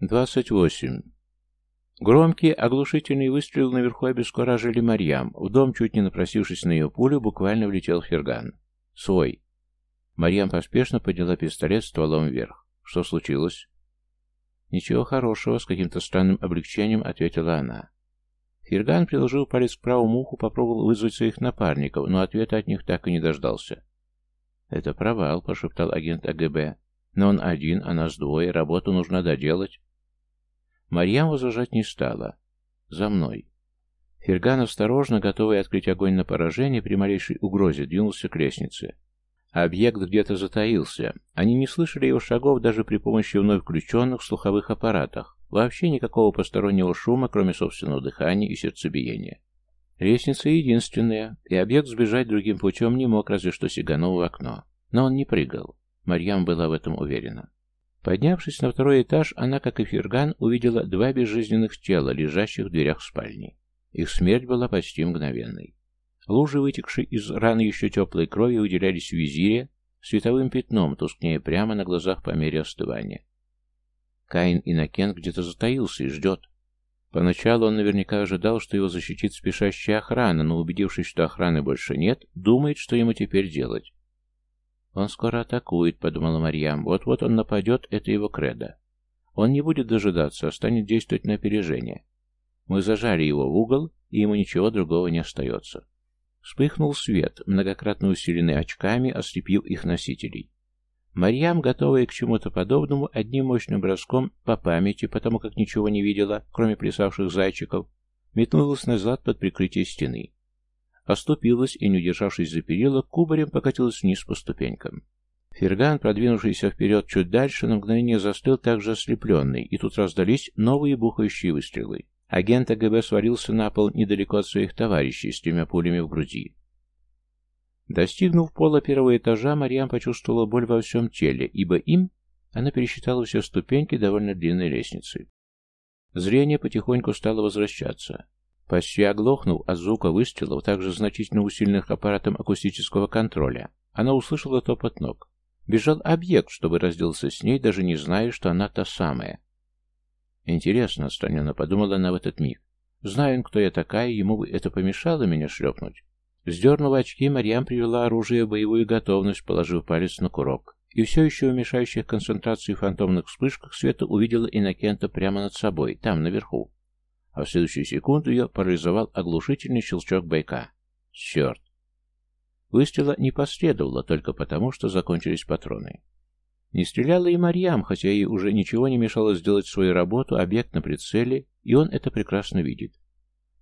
28. Громкие, оглушительные выстрелы наверху обескуражили Марьям. В дом, чуть не напросившись на ее пулю, буквально влетел Ферган. «Свой!» Марьям поспешно подняла пистолет стволом вверх. «Что случилось?» «Ничего хорошего», — с каким-то странным облегчением ответила она. Ферган приложил палец к правому уху, попробовал вызвать своих напарников, но ответа от них так и не дождался. «Это провал», — пошептал агент АГБ. «Но он один, а нас двое, работу нужно доделать». Марьям возражать не стала. «За мной». Ферган осторожно, готовый открыть огонь на поражение, при малейшей угрозе двинулся к лестнице. Объект где-то затаился. Они не слышали его шагов даже при помощи вновь включенных слуховых аппаратах. Вообще никакого постороннего шума, кроме собственного дыхания и сердцебиения. Лестница единственная, и объект сбежать другим путем не мог, разве что сиганул в окно. Но он не прыгал. Марьям была в этом уверена. Поднявшись на второй этаж, она, как и Ферган, увидела два безжизненных тела, лежащих в дверях спальни. Их смерть была почти мгновенной. Лужи, вытекшие из раны еще теплой крови, выделялись в визире световым пятном, тускнее прямо на глазах по мере остывания. Каин Иннокент где-то затаился и ждет. Поначалу он наверняка ожидал, что его защитит спешащая охрана, но убедившись, что охраны больше нет, думает, что ему теперь делать. «Он скоро атакует», — подумала Марьям. «Вот-вот он нападет, это его кредо. Он не будет дожидаться, а станет действовать на опережение. Мы зажали его в угол, и ему ничего другого не остается». Вспыхнул свет, многократно усиленный очками, ослепив их носителей. Марьям, готовая к чему-то подобному, одним мощным броском по памяти, потому как ничего не видела, кроме плясавших зайчиков, метнулась назад под прикрытие стены. Оступилась и, не удержавшись за перила, кубарем покатилась вниз по ступенькам. Ферган, продвинувшийся вперед чуть дальше, на мгновение застыл также ослепленный, и тут раздались новые бухающие выстрелы. Агент АГБ свалился на пол недалеко от своих товарищей с тремя пулями в груди. Достигнув пола первого этажа, Мариам почувствовала боль во всем теле, ибо им она пересчитала все ступеньки довольно длинной лестницы. Зрение потихоньку стало возвращаться. Почти оглохнув от звука выстрелов, также значительно усиленных аппаратом акустического контроля, она услышала топот ног. Бежал объект, чтобы разделаться с ней, даже не зная, что она та самая. Интересно, отстраненно подумала она в этот миг. Знаю, кто я такая, ему бы это помешало меня шлепнуть. Сдернув очки, Марьям привела оружие в боевую готовность, положив палец на курок. И все еще в мешающих концентрации фантомных вспышках света увидела Иннокента прямо над собой, там, наверху а в следующую секунду ее парализовал оглушительный щелчок байка. Черт! Выстрела не последовало только потому, что закончились патроны. Не стреляла и Марьям, хотя ей уже ничего не мешало сделать свою работу, объект на прицеле, и он это прекрасно видит.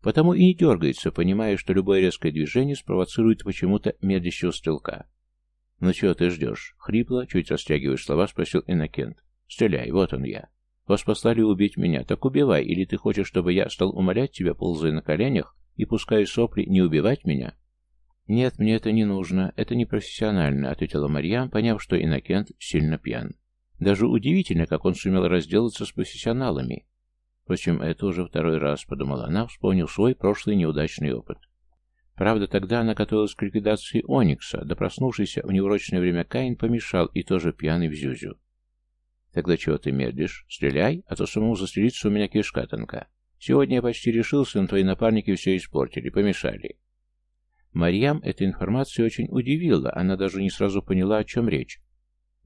Потому и не дергается, понимая, что любое резкое движение спровоцирует почему-то медлящего стрелка. «Ну чего ты ждешь?» — хрипло, чуть растягивая слова, спросил Иннокент. «Стреляй, вот он я». Вас послали убить меня, так убивай, или ты хочешь, чтобы я стал умолять тебя, ползая на коленях, и пуская сопли, не убивать меня?» «Нет, мне это не нужно, это непрофессионально», — ответила Марьям, поняв, что Иннокент сильно пьян. Даже удивительно, как он сумел разделаться с профессионалами. Впрочем, это уже второй раз, подумала она, вспомнив свой прошлый неудачный опыт. Правда, тогда она готовилась к ликвидации Оникса, да проснувшийся в неурочное время Каин помешал и тоже пьяный в Зюзю. Тогда чего ты медлишь? Стреляй, а то самому застрелиться у меня кишка тонка. Сегодня я почти решился, но твои напарники все испортили, помешали. Марьям эта информация очень удивила, она даже не сразу поняла, о чем речь.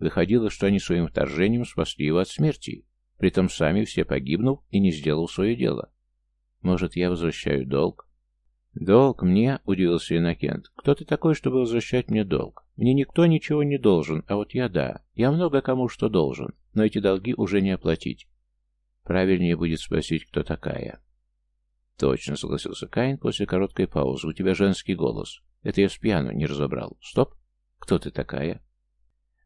Выходило, что они своим вторжением спасли его от смерти, притом сами все погибнув и не сделал свое дело. Может, я возвращаю долг? «Долг мне?» — удивился Иннокент. «Кто ты такой, чтобы возвращать мне долг? Мне никто ничего не должен, а вот я да. Я много кому что должен, но эти долги уже не оплатить. Правильнее будет спросить, кто такая». «Точно», — согласился Каин после короткой паузы. «У тебя женский голос. Это я с пьяну не разобрал. Стоп. Кто ты такая?»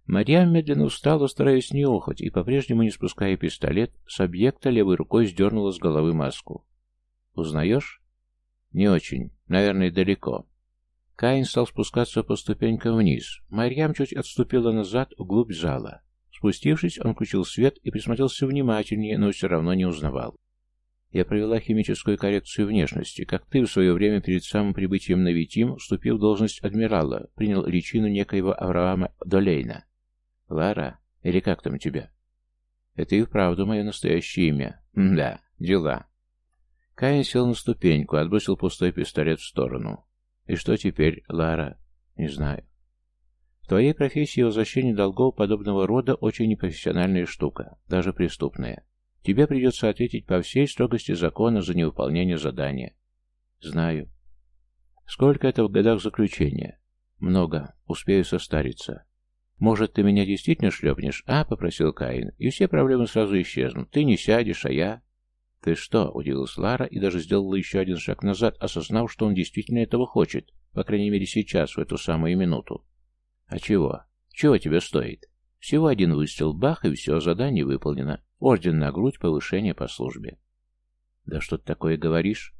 Марьям медленно устала, стараясь не охоть, и, по-прежнему не спуская пистолет, с объекта левой рукой сдернула с головы маску. «Узнаешь?» «Не очень. Наверное, далеко». Каин стал спускаться по ступенькам вниз. Марьям чуть отступила назад, вглубь зала. Спустившись, он включил свет и присмотрелся внимательнее, но все равно не узнавал. Я провела химическую коррекцию внешности, как ты в свое время перед самым прибытием на Витим, вступив в должность адмирала, принял личину некоего Авраама Долейна. Лара, или как там тебя? Это и вправду мое настоящее имя. М да, дела. Каин сел на ступеньку, отбросил пустой пистолет в сторону. И что теперь, Лара? Не знаю. В твоей профессии возвращение долгов подобного рода очень непрофессиональная штука, даже преступная. Тебе придется ответить по всей строгости закона за невыполнение задания. Знаю. Сколько это в годах заключения? Много. Успею состариться. Может, ты меня действительно шлепнешь, а? Попросил Каин. И все проблемы сразу исчезнут. Ты не сядешь, а я... «Ты что?» — удивилась Лара и даже сделала еще один шаг назад, осознав, что он действительно этого хочет, по крайней мере сейчас, в эту самую минуту. «А чего? Чего тебе стоит? Всего один выстрел, бах, и все, задание выполнено. Орден на грудь, повышение по службе». «Да что ты такое говоришь?»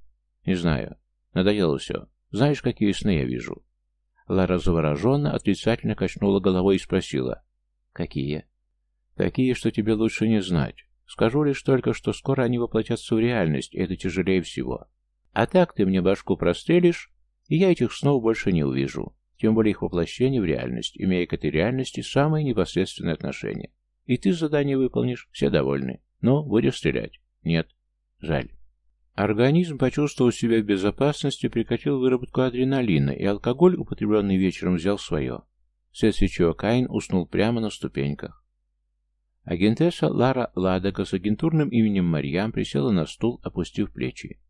«Не знаю. Надоело все. Знаешь, какие сны я вижу?» Лара завороженно, отрицательно качнула головой и спросила. «Какие?» «Такие, что тебе лучше не знать. Скажу лишь только, что скоро они воплотятся в реальность, и это тяжелее всего. А так ты мне башку прострелишь, и я этих снов больше не увижу. Тем более их воплощение в реальность, имея к этой реальности самое непосредственное отношение. И ты задание выполнишь, все довольны. Но будешь стрелять? Нет. Жаль. Организм, почувствовал себя в безопасности, прекратил выработку адреналина, и алкоголь, употребленный вечером, взял свое. Вследствие чего Каин уснул прямо на ступеньках. Агентесса Лара Ладога с агентурным именем Марьям присела на стул, опустив плечи.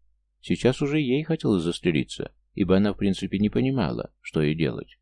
Сейчас уже ей хотелось застрелиться, ибо она в принципе не понимала, что ей делать.